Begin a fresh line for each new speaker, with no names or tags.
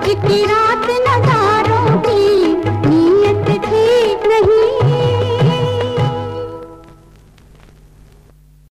आज की रात न